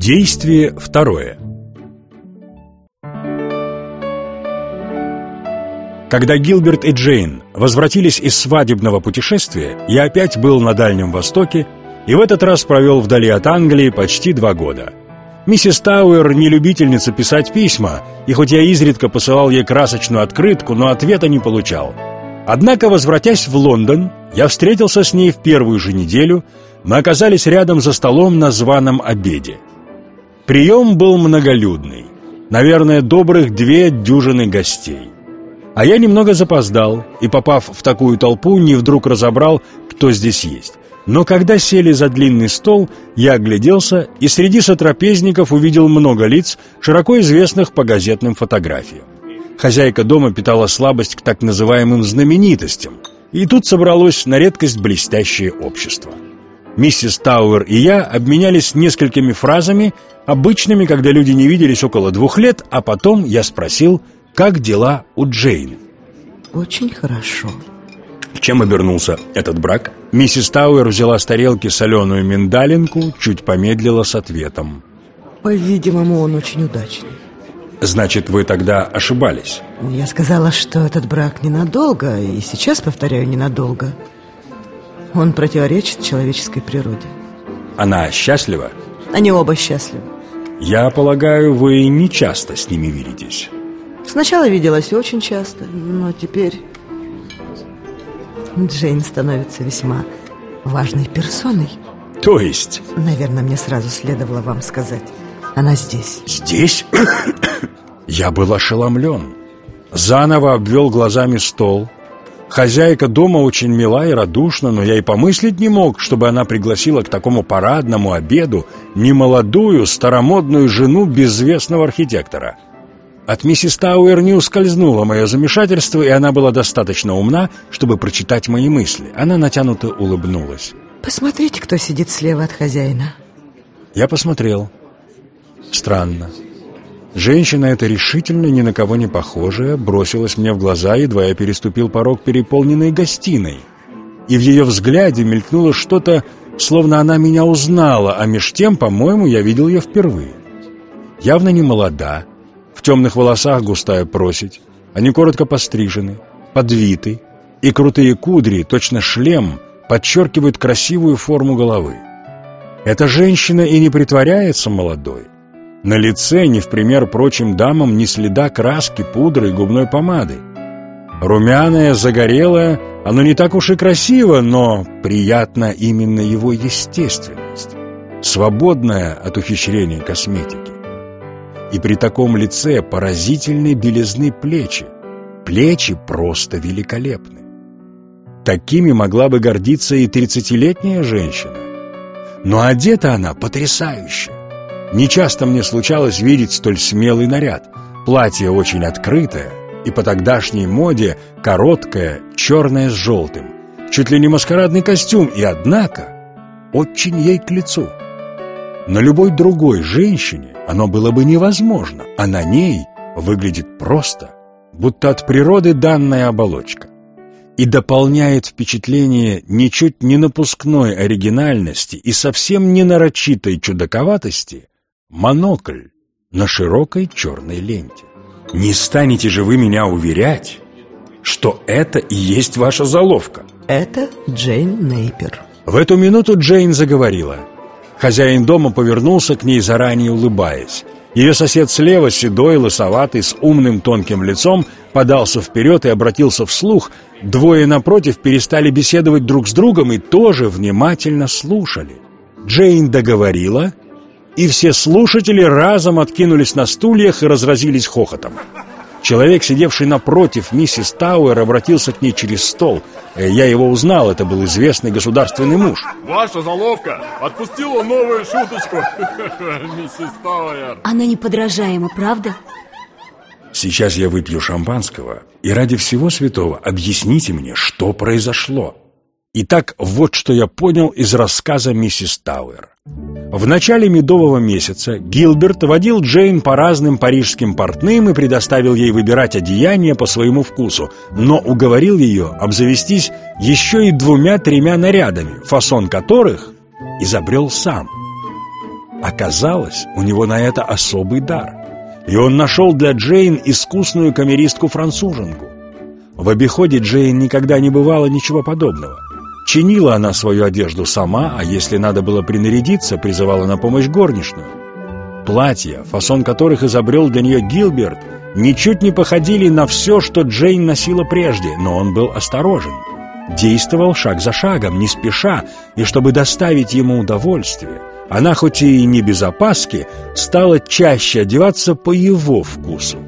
Действие второе Когда Гилберт и Джейн возвратились из свадебного путешествия, я опять был на Дальнем Востоке и в этот раз провел вдали от Англии почти два года. Миссис Тауэр не любительница писать письма, и хоть я изредка посылал ей красочную открытку, но ответа не получал. Однако, возвратясь в Лондон, я встретился с ней в первую же неделю, мы оказались рядом за столом на званом обеде. Прием был многолюдный, наверное, добрых две дюжины гостей. А я немного запоздал и, попав в такую толпу, не вдруг разобрал, кто здесь есть. Но когда сели за длинный стол, я огляделся и среди сотрапезников увидел много лиц, широко известных по газетным фотографиям. Хозяйка дома питала слабость к так называемым знаменитостям, и тут собралось на редкость блестящее общество. Миссис Тауэр и я обменялись несколькими фразами, обычными, когда люди не виделись около двух лет, а потом я спросил – как дела у Джейн? Очень хорошо. Чем обернулся этот брак? Миссис Тауэр взяла с тарелки соленую миндалинку, чуть помедлила с ответом. По-видимому, он очень удачный. Значит, вы тогда ошибались? Я сказала, что этот брак ненадолго, и сейчас повторяю, ненадолго. Он противоречит человеческой природе. Она счастлива? Они оба счастливы. Я полагаю, вы не часто с ними видитесь. Сначала виделась очень часто, но теперь Джейн становится весьма важной персоной. То есть? Наверное, мне сразу следовало вам сказать. Она здесь. Здесь? Я был ошеломлен. Заново обвел глазами стол. Хозяйка дома очень мила и радушна, но я и помыслить не мог, чтобы она пригласила к такому парадному обеду немолодую, старомодную жену безвестного архитектора – от миссис Тауэр не ускользнуло мое замешательство, и она была достаточно умна, чтобы прочитать мои мысли. Она натянуто улыбнулась. «Посмотрите, кто сидит слева от хозяина». Я посмотрел. Странно. Женщина эта решительно ни на кого не похожая бросилась мне в глаза, едва я переступил порог переполненной гостиной. И в ее взгляде мелькнуло что-то, словно она меня узнала, а меж тем, по-моему, я видел ее впервые. Явно не молода, в темных волосах густая просить, они коротко пострижены, подвиты, и крутые кудри, точно шлем, подчеркивают красивую форму головы. Эта женщина и не притворяется молодой. На лице, не в пример прочим дамам, ни следа краски, пудры и губной помады. Румяная, загорелая, оно не так уж и красиво, но приятна именно его естественность, свободная от ухищрений косметики и при таком лице поразительной белизны плечи. Плечи просто великолепны. Такими могла бы гордиться и тридцатилетняя женщина. Но одета она потрясающе. Нечасто мне случалось видеть столь смелый наряд. Платье очень открытое и по тогдашней моде короткое, черное с желтым. Чуть ли не маскарадный костюм, и однако очень ей к лицу. На любой другой женщине оно было бы невозможно, а на ней выглядит просто, будто от природы данная оболочка. И дополняет впечатление ничуть не напускной оригинальности и совсем не нарочитой чудаковатости монокль на широкой черной ленте. Не станете же вы меня уверять, что это и есть ваша заловка? Это Джейн Нейпер. В эту минуту Джейн заговорила – Хозяин дома повернулся к ней, заранее улыбаясь. Ее сосед слева, седой, лысоватый, с умным тонким лицом, подался вперед и обратился вслух. Двое напротив перестали беседовать друг с другом и тоже внимательно слушали. Джейн договорила, и все слушатели разом откинулись на стульях и разразились хохотом. Человек, сидевший напротив миссис Тауэр, обратился к ней через стол. Э, я его узнал, это был известный государственный муж. Ваша заловка отпустила новую шуточку, миссис Тауэр. Она неподражаема, правда? Сейчас я выпью шампанского, и ради всего святого объясните мне, что произошло. Итак, вот что я понял из рассказа миссис Тауэр. В начале медового месяца Гилберт водил Джейн по разным парижским портным и предоставил ей выбирать одеяние по своему вкусу, но уговорил ее обзавестись еще и двумя-тремя нарядами, фасон которых изобрел сам. Оказалось, у него на это особый дар. И он нашел для Джейн искусную камеристку-француженку. В обиходе Джейн никогда не бывало ничего подобного. Чинила она свою одежду сама, а если надо было принарядиться, призывала на помощь горничную. Платья, фасон которых изобрел для нее Гилберт, ничуть не походили на все, что Джейн носила прежде, но он был осторожен. Действовал шаг за шагом, не спеша, и чтобы доставить ему удовольствие, она, хоть и не без опаски, стала чаще одеваться по его вкусу.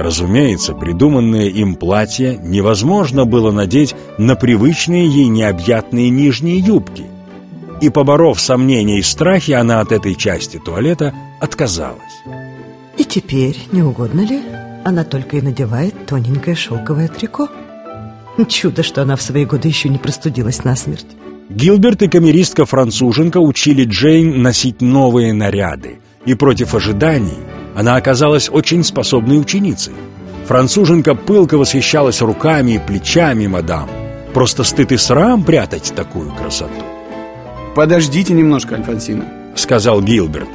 Разумеется, придуманное им платье невозможно было надеть на привычные ей необъятные нижние юбки. И, поборов сомнения и страхи, она от этой части туалета отказалась. И теперь, не угодно ли, она только и надевает тоненькое шелковое трико? Чудо, что она в свои годы еще не простудилась насмерть. Гилберт и камеристка-француженка учили Джейн носить новые наряды, и против ожиданий она оказалась очень способной ученицей. Француженка пылко восхищалась руками и плечами мадам. Просто стыд и срам прятать такую красоту. «Подождите немножко, Альфонсина», — сказал Гилберт.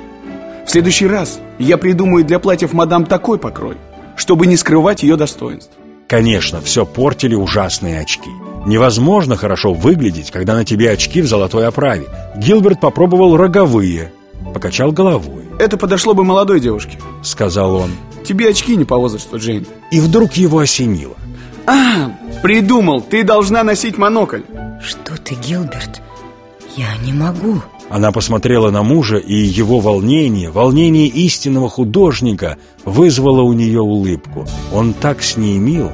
«В следующий раз я придумаю для платьев мадам такой покрой, чтобы не скрывать ее достоинств». Конечно, все портили ужасные очки. Невозможно хорошо выглядеть, когда на тебе очки в золотой оправе. Гилберт попробовал роговые, покачал головой. «Это подошло бы молодой девушке», — сказал он. «Тебе очки не по возрасту, Джейн». И вдруг его осенило. «А, придумал, ты должна носить монокль». «Что ты, Гилберт? Я не могу». Она посмотрела на мужа, и его волнение, волнение истинного художника, вызвало у нее улыбку. Он так с ней мил,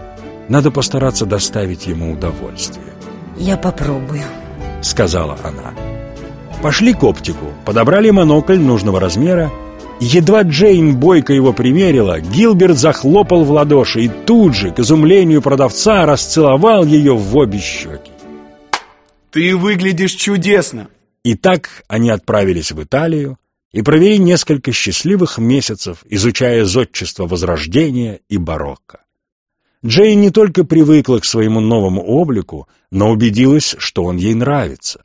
надо постараться доставить ему удовольствие. «Я попробую», — сказала она. Пошли к оптику, подобрали монокль нужного размера. Едва Джейн бойко его примерила, Гилберт захлопал в ладоши и тут же, к изумлению продавца, расцеловал ее в обе щеки. «Ты выглядишь чудесно!» И так они отправились в Италию и провели несколько счастливых месяцев, изучая зодчество Возрождения и барокко. Джейн не только привыкла к своему новому облику, но убедилась, что он ей нравится.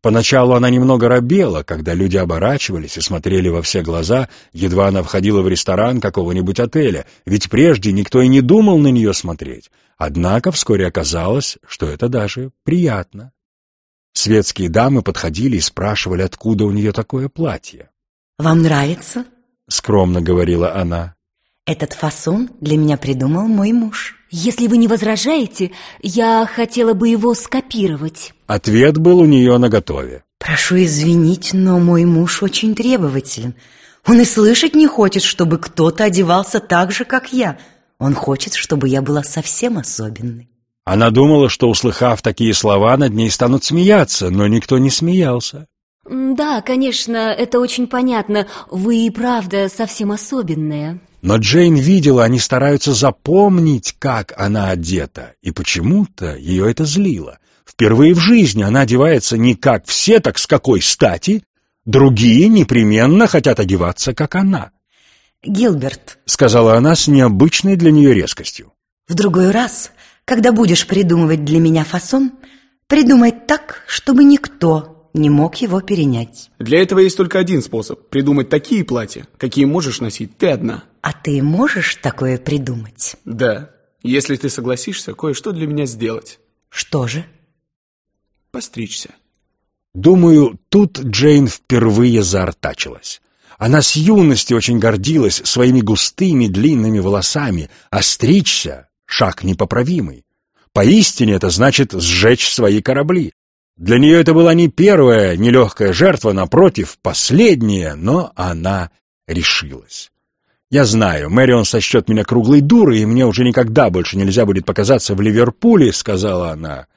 Поначалу она немного робела, когда люди оборачивались и смотрели во все глаза, едва она входила в ресторан какого-нибудь отеля, ведь прежде никто и не думал на нее смотреть. Однако вскоре оказалось, что это даже приятно. Светские дамы подходили и спрашивали, откуда у нее такое платье. «Вам нравится?» — скромно говорила она. Этот фасон для меня придумал мой муж. Если вы не возражаете, я хотела бы его скопировать. Ответ был у нее наготове. Прошу извинить, но мой муж очень требователен. Он и слышать не хочет, чтобы кто-то одевался так же, как я. Он хочет, чтобы я была совсем особенной. Она думала, что, услыхав такие слова, над ней станут смеяться, но никто не смеялся. Да, конечно, это очень понятно. Вы и правда совсем особенная. Но Джейн видела, они стараются запомнить, как она одета, и почему-то ее это злило. Впервые в жизни она одевается не как все, так с какой стати. Другие непременно хотят одеваться, как она. «Гилберт», — сказала она с необычной для нее резкостью. «В другой раз, когда будешь придумывать для меня фасон, придумай так, чтобы никто не мог его перенять. Для этого есть только один способ – придумать такие платья, какие можешь носить ты одна. А ты можешь такое придумать? Да, если ты согласишься кое-что для меня сделать. Что же? Постричься. Думаю, тут Джейн впервые заортачилась. Она с юности очень гордилась своими густыми длинными волосами, а стричься — шаг непоправимый. Поистине это значит сжечь свои корабли. Для нее это была не первая нелегкая жертва, напротив, последняя, но она решилась. Я знаю, Мэрион сочтет меня круглой дурой, и мне уже никогда больше нельзя будет показаться в Ливерпуле, сказала она.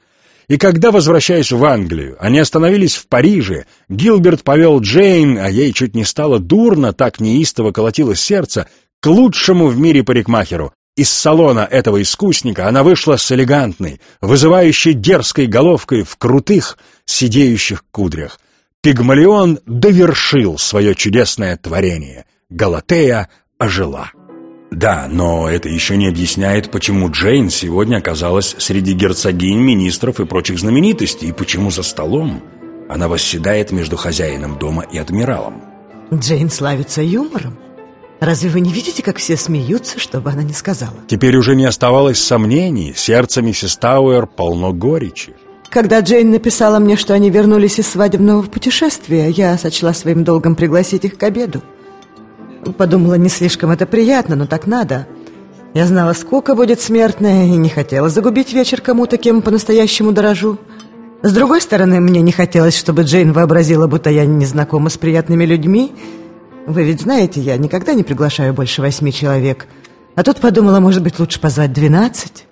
И когда, возвращаясь в Англию, они остановились в Париже, Гилберт повел Джейн, а ей чуть не стало дурно, так неистово колотилось сердце, к лучшему в мире парикмахеру, из салона этого искусника она вышла с элегантной, вызывающей дерзкой головкой в крутых, сидеющих кудрях. Пигмалион довершил свое чудесное творение. Галатея ожила. Да, но это еще не объясняет, почему Джейн сегодня оказалась среди герцогинь, министров и прочих знаменитостей, и почему за столом она восседает между хозяином дома и адмиралом. Джейн славится юмором. Разве вы не видите, как все смеются, чтобы она не сказала? Теперь уже не оставалось сомнений, сердце миссис Тауэр полно горечи. Когда Джейн написала мне, что они вернулись из свадебного путешествия, я сочла своим долгом пригласить их к обеду. Подумала, не слишком это приятно, но так надо. Я знала, скука будет смертная, и не хотела загубить вечер кому-то, кем по-настоящему дорожу. С другой стороны, мне не хотелось, чтобы Джейн вообразила, будто я не знакома с приятными людьми. Вы ведь знаете, я никогда не приглашаю больше восьми человек. А тут подумала, может быть, лучше позвать двенадцать.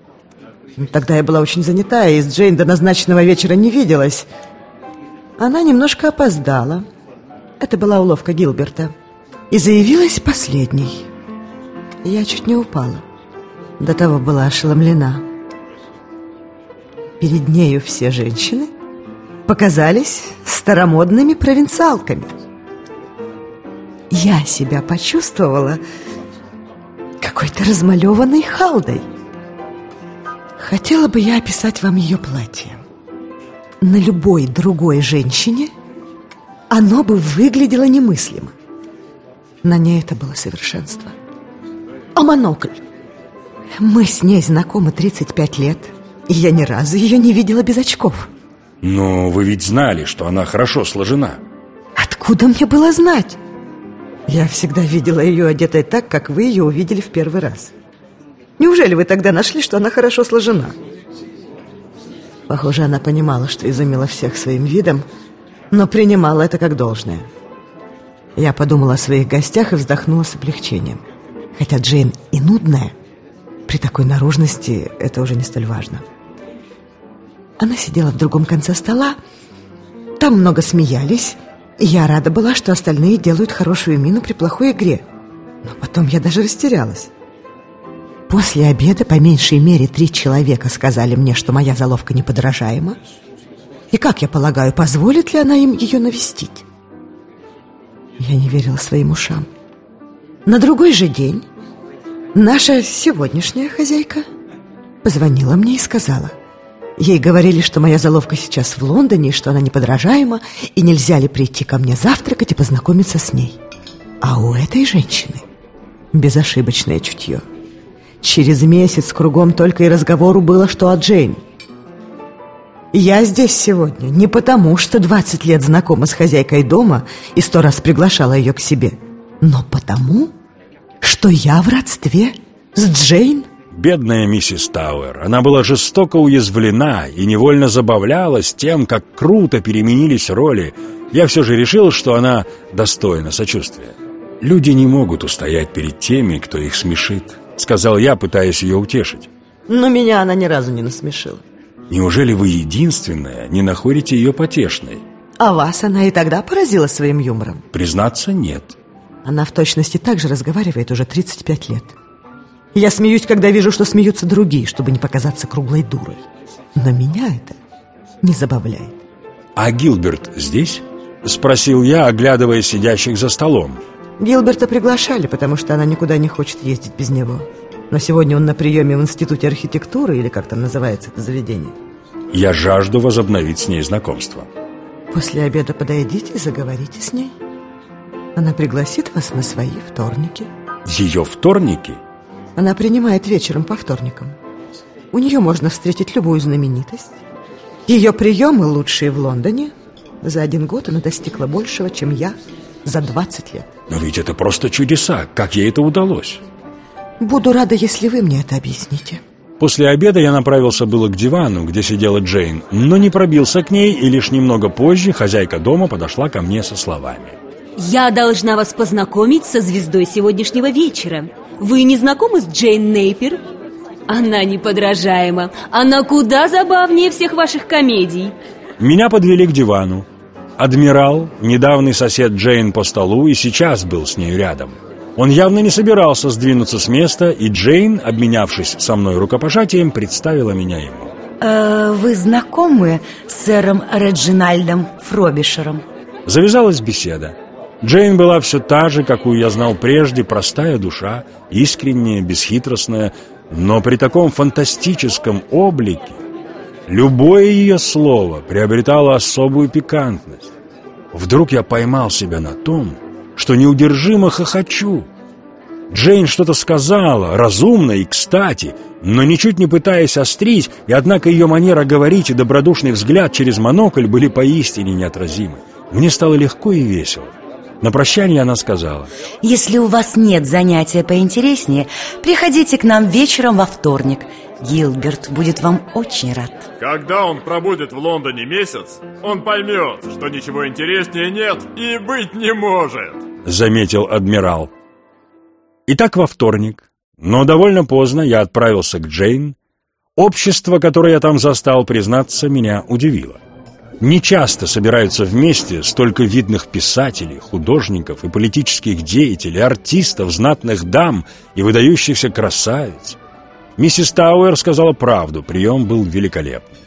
Тогда я была очень занята, и с Джейн до назначенного вечера не виделась. Она немножко опоздала. Это была уловка Гилберта. И заявилась последней. Я чуть не упала. До того была ошеломлена. Перед нею все женщины показались старомодными провинциалками. Я себя почувствовала какой-то размалеванной халдой. Хотела бы я описать вам ее платье. На любой другой женщине оно бы выглядело немыслимо. На ней это было совершенство. А монокль? Мы с ней знакомы 35 лет, и я ни разу ее не видела без очков. Но вы ведь знали, что она хорошо сложена. Откуда мне было знать? Я всегда видела ее одетой так, как вы ее увидели в первый раз. Неужели вы тогда нашли, что она хорошо сложена? Похоже, она понимала, что изумила всех своим видом, но принимала это как должное. Я подумала о своих гостях и вздохнула с облегчением. Хотя Джейн и нудная, при такой наружности это уже не столь важно. Она сидела в другом конце стола, там много смеялись, я рада была, что остальные делают хорошую мину при плохой игре. Но потом я даже растерялась. После обеда по меньшей мере три человека сказали мне, что моя заловка неподражаема. И, как я полагаю, позволит ли она им ее навестить? Я не верила своим ушам. На другой же день наша сегодняшняя хозяйка позвонила мне и сказала. Ей говорили, что моя заловка сейчас в Лондоне, что она неподражаема, и нельзя ли прийти ко мне завтракать и познакомиться с ней. А у этой женщины безошибочное чутье. Через месяц кругом только и разговору было, что о Джейн. Я здесь сегодня не потому, что 20 лет знакома с хозяйкой дома и сто раз приглашала ее к себе, но потому, что я в родстве с Джейн. Бедная миссис Тауэр. Она была жестоко уязвлена и невольно забавлялась тем, как круто переменились роли. Я все же решил, что она достойна сочувствия. Люди не могут устоять перед теми, кто их смешит, сказал я, пытаясь ее утешить. Но меня она ни разу не насмешила. Неужели вы единственная не находите ее потешной? А вас она и тогда поразила своим юмором? Признаться, нет. Она в точности так же разговаривает уже 35 лет. Я смеюсь, когда вижу, что смеются другие, чтобы не показаться круглой дурой. Но меня это не забавляет. «А Гилберт здесь?» — спросил я, оглядывая сидящих за столом. Гилберта приглашали, потому что она никуда не хочет ездить без него. Но сегодня он на приеме в Институте архитектуры, или как там называется это заведение. Я жажду возобновить с ней знакомство. После обеда подойдите и заговорите с ней. Она пригласит вас на свои вторники. Ее вторники? Она принимает вечером по вторникам. У нее можно встретить любую знаменитость. Ее приемы лучшие в Лондоне. За один год она достигла большего, чем я за 20 лет. Но ведь это просто чудеса. Как ей это удалось? Буду рада, если вы мне это объясните. После обеда я направился было к дивану, где сидела Джейн, но не пробился к ней, и лишь немного позже хозяйка дома подошла ко мне со словами. Я должна вас познакомить со звездой сегодняшнего вечера. Вы не знакомы с Джейн Нейпер? Она неподражаема. Она куда забавнее всех ваших комедий. Меня подвели к дивану. Адмирал, недавний сосед Джейн по столу, и сейчас был с ней рядом. Он явно не собирался сдвинуться с места, и Джейн, обменявшись со мной рукопожатием, представила меня ему. Э, вы знакомы с сэром Реджинальдом Фробишером? Завязалась беседа. Джейн была все та же, какую я знал прежде, простая душа, искренняя, бесхитростная, но при таком фантастическом облике любое ее слово приобретало особую пикантность. Вдруг я поймал себя на том, что неудержимо хохочу. Джейн что-то сказала, разумно и кстати, но ничуть не пытаясь острить, и однако ее манера говорить и добродушный взгляд через монокль были поистине неотразимы. Мне стало легко и весело. На прощание она сказала Если у вас нет занятия поинтереснее Приходите к нам вечером во вторник. Гилберт будет вам очень рад Когда он пробудет в Лондоне месяц, он поймет, что ничего интереснее нет и быть не может. Заметил адмирал. Итак, во вторник, но довольно поздно я отправился к Джейн. Общество, которое я там застал, признаться, меня удивило не часто собираются вместе столько видных писателей, художников и политических деятелей, артистов, знатных дам и выдающихся красавиц. Миссис Тауэр сказала правду, прием был великолепный.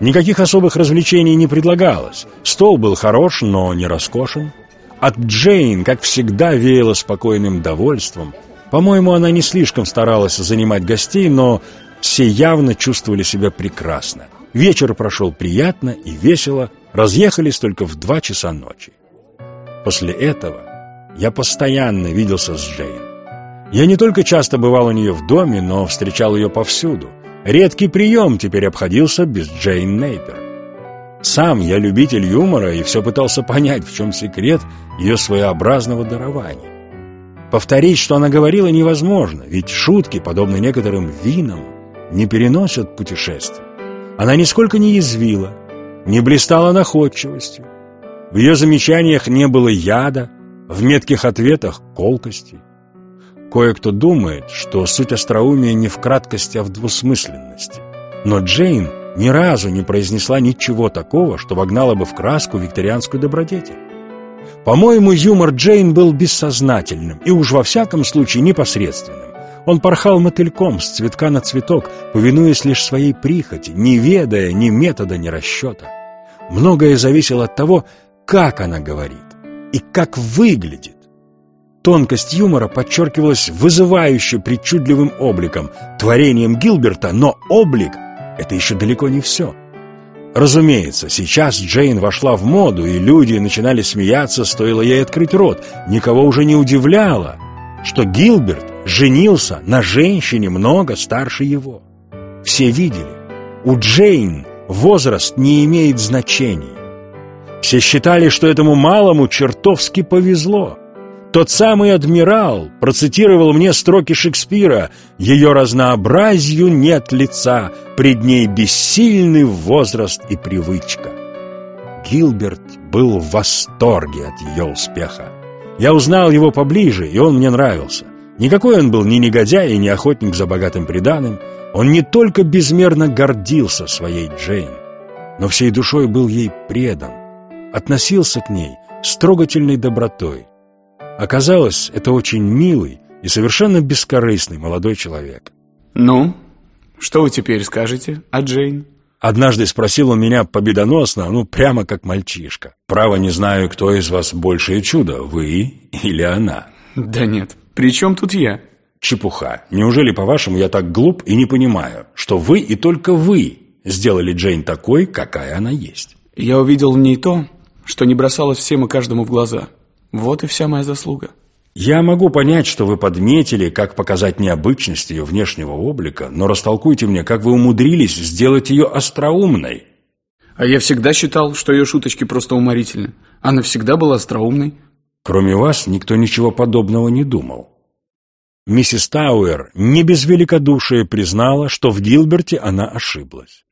Никаких особых развлечений не предлагалось. Стол был хорош, но не роскошен. От Джейн, как всегда, веяло спокойным довольством. По-моему, она не слишком старалась занимать гостей, но все явно чувствовали себя прекрасно. Вечер прошел приятно и весело, разъехались только в два часа ночи. После этого я постоянно виделся с Джейн. Я не только часто бывал у нее в доме, но встречал ее повсюду. Редкий прием теперь обходился без Джейн Нейпер. Сам я любитель юмора и все пытался понять, в чем секрет ее своеобразного дарования. Повторить, что она говорила, невозможно, ведь шутки, подобно некоторым винам, не переносят путешествий. Она нисколько не язвила, не блистала находчивостью. В ее замечаниях не было яда, в метких ответах — колкости. Кое-кто думает, что суть остроумия не в краткости, а в двусмысленности. Но Джейн ни разу не произнесла ничего такого, что вогнало бы в краску викторианскую добродетель. По-моему, юмор Джейн был бессознательным и уж во всяком случае непосредственным. Он порхал мотыльком с цветка на цветок, повинуясь лишь своей прихоти, не ведая ни метода, ни расчета. Многое зависело от того, как она говорит и как выглядит. Тонкость юмора подчеркивалась вызывающе причудливым обликом, творением Гилберта, но облик — это еще далеко не все. Разумеется, сейчас Джейн вошла в моду, и люди начинали смеяться, стоило ей открыть рот. Никого уже не удивляло, что Гилберт женился на женщине много старше его. Все видели, у Джейн возраст не имеет значения. Все считали, что этому малому чертовски повезло. Тот самый адмирал процитировал мне строки Шекспира «Ее разнообразию нет лица, пред ней бессильный возраст и привычка». Гилберт был в восторге от ее успеха. Я узнал его поближе, и он мне нравился. Никакой он был ни негодяй, ни охотник за богатым приданым. Он не только безмерно гордился своей Джейн, но всей душой был ей предан, относился к ней с трогательной добротой. Оказалось, это очень милый и совершенно бескорыстный молодой человек. Ну, что вы теперь скажете о Джейн? Однажды спросил он меня победоносно, ну, прямо как мальчишка. «Право не знаю, кто из вас большее чудо, вы или она?» Да нет, при чем тут я? Чепуха. Неужели, по-вашему, я так глуп и не понимаю, что вы и только вы сделали Джейн такой, какая она есть? Я увидел в ней то, что не бросалось всем и каждому в глаза. Вот и вся моя заслуга. Я могу понять, что вы подметили, как показать необычность ее внешнего облика, но растолкуйте мне, как вы умудрились сделать ее остроумной. А я всегда считал, что ее шуточки просто уморительны. Она всегда была остроумной. Кроме вас, никто ничего подобного не думал. Миссис Тауэр не без великодушия признала, что в Гилберте она ошиблась.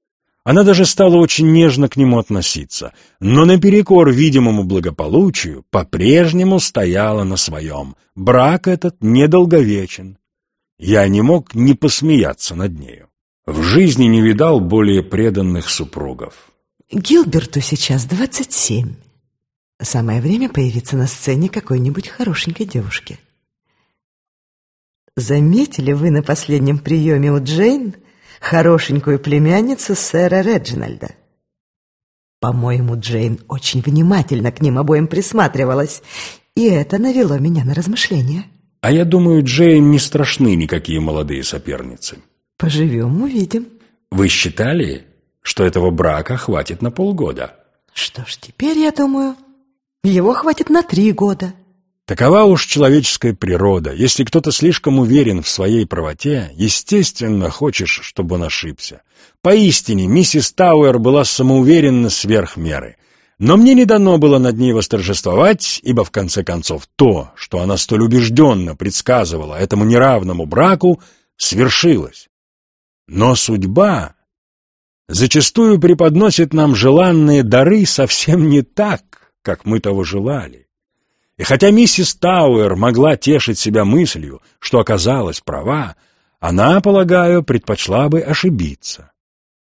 Она даже стала очень нежно к нему относиться, но наперекор видимому благополучию по-прежнему стояла на своем. Брак этот недолговечен. Я не мог не посмеяться над нею. В жизни не видал более преданных супругов. Гилберту сейчас двадцать семь. Самое время появиться на сцене какой-нибудь хорошенькой девушки. Заметили вы на последнем приеме у Джейн хорошенькую племянницу сэра Реджинальда? По-моему, Джейн очень внимательно к ним обоим присматривалась, и это навело меня на размышления. А я думаю, Джейн не страшны никакие молодые соперницы. Поживем, увидим. Вы считали, что этого брака хватит на полгода? Что ж, теперь, я думаю, его хватит на три года. Такова уж человеческая природа. Если кто-то слишком уверен в своей правоте, естественно, хочешь, чтобы он ошибся. Поистине, миссис Тауэр была самоуверенна сверх меры. Но мне не дано было над ней восторжествовать, ибо, в конце концов, то, что она столь убежденно предсказывала этому неравному браку, свершилось. Но судьба зачастую преподносит нам желанные дары совсем не так, как мы того желали. И хотя миссис Тауэр могла тешить себя мыслью, что оказалась права, она, полагаю, предпочла бы ошибиться,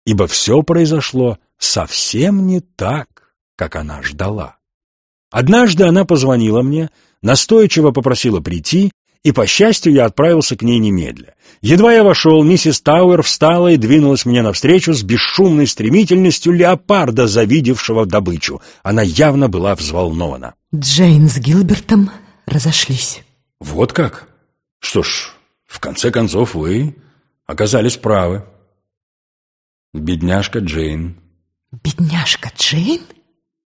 ибо все произошло совсем не так, как она ждала. Однажды она позвонила мне, настойчиво попросила прийти и, по счастью, я отправился к ней немедля. Едва я вошел, миссис Тауэр встала и двинулась мне навстречу с бесшумной стремительностью леопарда, завидевшего добычу. Она явно была взволнована. Джейн с Гилбертом разошлись. «Вот как? Что ж, в конце концов вы оказались правы. Бедняжка Джейн». «Бедняжка Джейн?»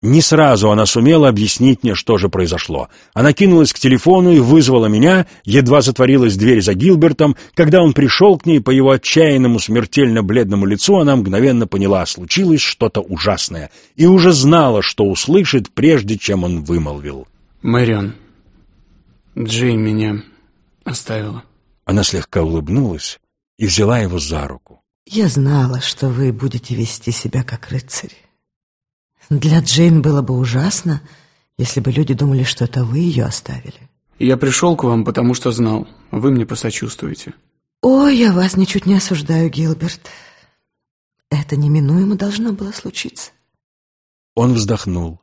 Не сразу она сумела объяснить мне, что же произошло. Она кинулась к телефону и вызвала меня, едва затворилась дверь за Гилбертом. Когда он пришел к ней, по его отчаянному, смертельно бледному лицу, она мгновенно поняла, случилось что-то ужасное, и уже знала, что услышит, прежде чем он вымолвил. Мэрион, Джейн меня оставила. Она слегка улыбнулась и взяла его за руку. «Я знала, что вы будете вести себя как рыцарь. Для Джейн было бы ужасно, если бы люди думали, что это вы ее оставили. Я пришел к вам, потому что знал. Вы мне посочувствуете. О, я вас ничуть не осуждаю, Гилберт. Это неминуемо должно было случиться. Он вздохнул.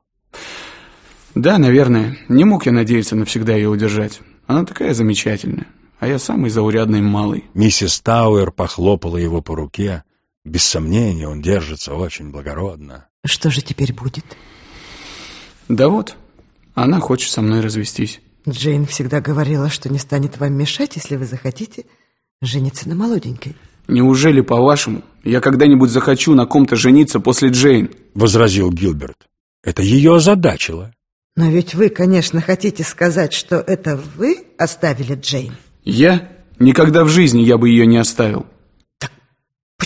Да, наверное. Не мог я надеяться навсегда ее удержать. Она такая замечательная. А я самый заурядный малый. Миссис Тауэр похлопала его по руке. Без сомнения, он держится очень благородно. Что же теперь будет? Да вот, она хочет со мной развестись. Джейн всегда говорила, что не станет вам мешать, если вы захотите жениться на молоденькой. Неужели, по-вашему, я когда-нибудь захочу на ком-то жениться после Джейн? Возразил Гилберт. Это ее озадачило. Но ведь вы, конечно, хотите сказать, что это вы оставили Джейн. Я? Никогда в жизни я бы ее не оставил.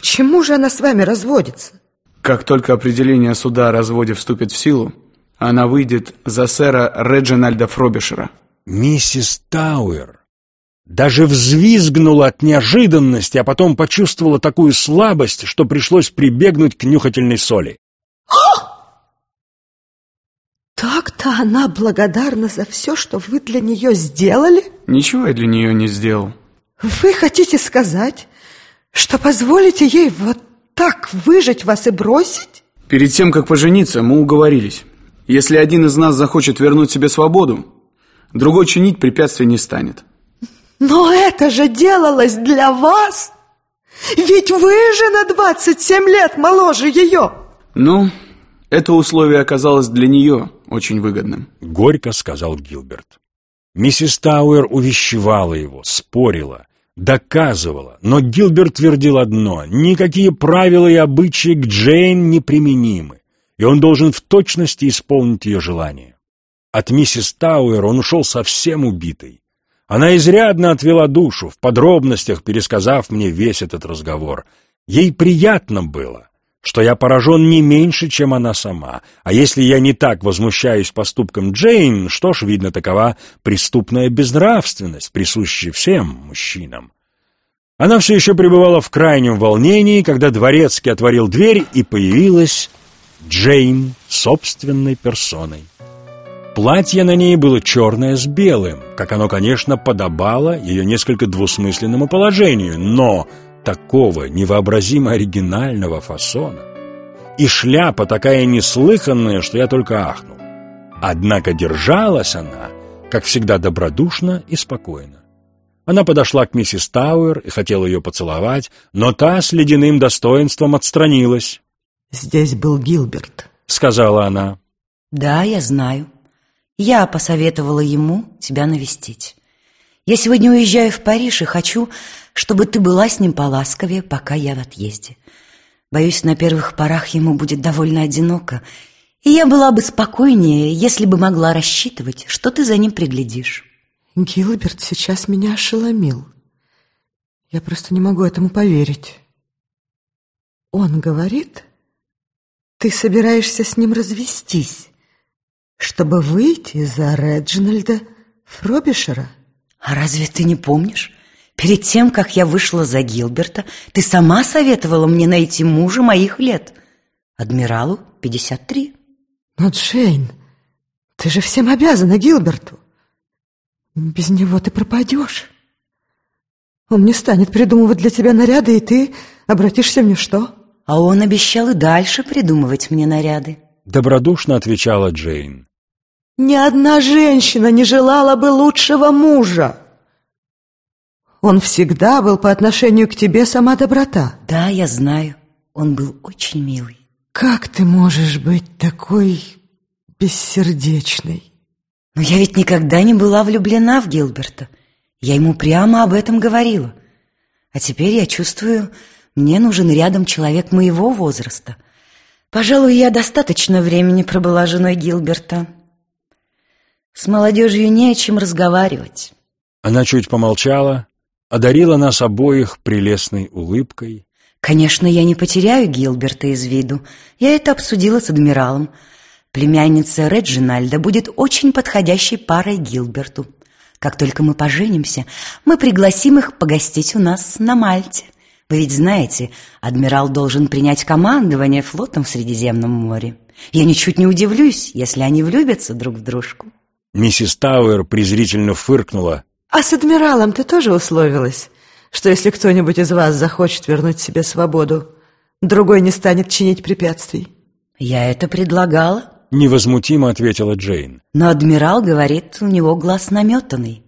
Почему же она с вами разводится? Как только определение суда о разводе вступит в силу, она выйдет за сэра Реджинальда Фробишера. Миссис Тауэр даже взвизгнула от неожиданности, а потом почувствовала такую слабость, что пришлось прибегнуть к нюхательной соли. Так-то она благодарна за все, что вы для нее сделали? Ничего я для нее не сделал. Вы хотите сказать, что позволите ей вот так выжить вас и бросить? Перед тем, как пожениться, мы уговорились. Если один из нас захочет вернуть себе свободу, другой чинить препятствий не станет. Но это же делалось для вас! Ведь вы же на 27 лет моложе ее! Ну, это условие оказалось для нее очень выгодным. Горько сказал Гилберт. Миссис Тауэр увещевала его, спорила, доказывала, но Гилберт твердил одно — никакие правила и обычаи к Джейн неприменимы, и он должен в точности исполнить ее желание. От миссис Тауэр он ушел совсем убитый. Она изрядно отвела душу, в подробностях пересказав мне весь этот разговор. Ей приятно было, что я поражен не меньше, чем она сама. А если я не так возмущаюсь поступком Джейн, что ж, видно, такова преступная безнравственность, присущая всем мужчинам. Она все еще пребывала в крайнем волнении, когда дворецкий отворил дверь, и появилась Джейн собственной персоной. Платье на ней было черное с белым, как оно, конечно, подобало ее несколько двусмысленному положению, но такого невообразимо оригинального фасона. И шляпа такая неслыханная, что я только ахнул. Однако держалась она, как всегда, добродушно и спокойно. Она подошла к миссис Тауэр и хотела ее поцеловать, но та с ледяным достоинством отстранилась. «Здесь был Гилберт», — сказала она. «Да, я знаю. Я посоветовала ему тебя навестить. Я сегодня уезжаю в Париж и хочу, чтобы ты была с ним поласковее, пока я в отъезде. Боюсь, на первых порах ему будет довольно одиноко, И я была бы спокойнее, если бы могла рассчитывать, что ты за ним приглядишь. Гилберт сейчас меня ошеломил. Я просто не могу этому поверить. Он говорит, ты собираешься с ним развестись, чтобы выйти за Реджинальда Фробишера? А разве ты не помнишь? Перед тем, как я вышла за Гилберта, ты сама советовала мне найти мужа моих лет. Адмиралу 53. Но, Джейн, ты же всем обязана Гилберту. Без него ты пропадешь. Он не станет придумывать для тебя наряды, и ты обратишься в ничто. А он обещал и дальше придумывать мне наряды. Добродушно отвечала Джейн. Ни одна женщина не желала бы лучшего мужа. Он всегда был по отношению к тебе сама доброта. Да, я знаю. Он был очень милый. Как ты можешь быть такой бессердечной? Но я ведь никогда не была влюблена в Гилберта. Я ему прямо об этом говорила. А теперь я чувствую, мне нужен рядом человек моего возраста. Пожалуй, я достаточно времени пробыла женой Гилберта. С молодежью не о чем разговаривать. Она чуть помолчала, одарила нас обоих прелестной улыбкой. Конечно, я не потеряю Гилберта из виду. Я это обсудила с адмиралом. Племянница Реджинальда будет очень подходящей парой Гилберту. Как только мы поженимся, мы пригласим их погостить у нас на Мальте. Вы ведь знаете, адмирал должен принять командование флотом в Средиземном море. Я ничуть не удивлюсь, если они влюбятся друг в дружку. Миссис Тауэр презрительно фыркнула. А с адмиралом ты тоже условилась, что если кто-нибудь из вас захочет вернуть себе свободу, другой не станет чинить препятствий? Я это предлагала. Невозмутимо ответила Джейн. Но адмирал говорит, у него глаз наметанный.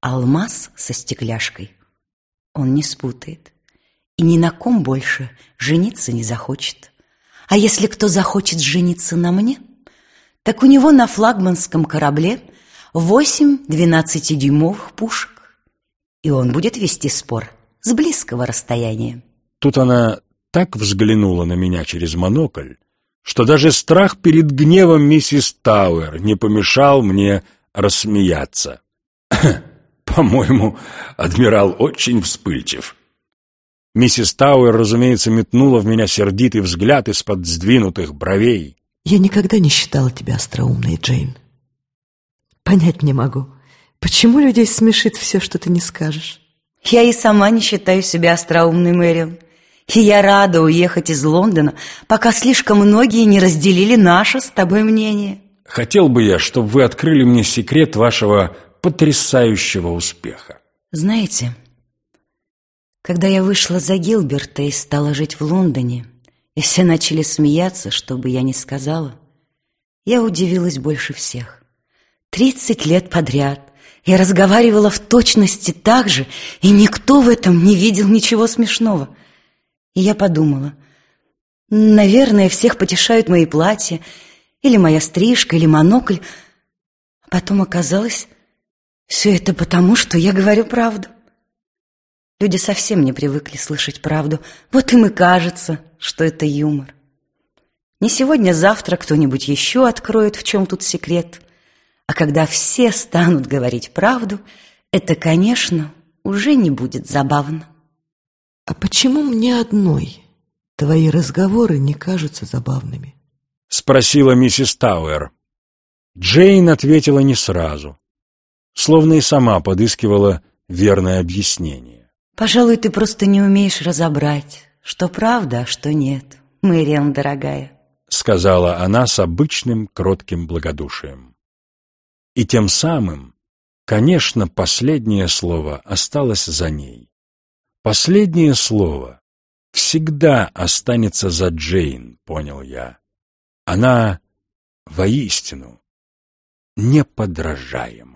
Алмаз со стекляшкой он не спутает и ни на ком больше жениться не захочет. А если кто захочет жениться на мне, так у него на флагманском корабле восемь двенадцатидюймовых пушек, и он будет вести спор с близкого расстояния. Тут она так взглянула на меня через монокль, что даже страх перед гневом миссис Тауэр не помешал мне рассмеяться. «По-моему, адмирал очень вспыльчив». Миссис Тауэр, разумеется, метнула в меня сердитый взгляд из-под сдвинутых бровей. Я никогда не считала тебя остроумной, Джейн. Понять не могу, почему людей смешит все, что ты не скажешь. Я и сама не считаю себя остроумной, Мэрион. И я рада уехать из Лондона, пока слишком многие не разделили наше с тобой мнение. Хотел бы я, чтобы вы открыли мне секрет вашего потрясающего успеха. Знаете, когда я вышла за Гилберта и стала жить в Лондоне, и все начали смеяться, что бы я ни сказала, я удивилась больше всех. Тридцать лет подряд я разговаривала в точности так же, и никто в этом не видел ничего смешного. И я подумала, наверное, всех потешают мои платья, или моя стрижка, или монокль. А потом оказалось, все это потому, что я говорю правду. Люди совсем не привыкли слышать правду. Вот им и кажется, что это юмор. Не сегодня-завтра кто-нибудь еще откроет, в чем тут секрет. А когда все станут говорить правду, это, конечно, уже не будет забавно. А почему мне одной твои разговоры не кажутся забавными? Спросила миссис Тауэр. Джейн ответила не сразу, словно и сама подыскивала верное объяснение. Пожалуй, ты просто не умеешь разобрать, что правда, а что нет, Мэриам, дорогая. Сказала она с обычным кротким благодушием. И тем самым, конечно, последнее слово осталось за ней. Последнее слово всегда останется за Джейн, понял я. Она воистину неподражаема.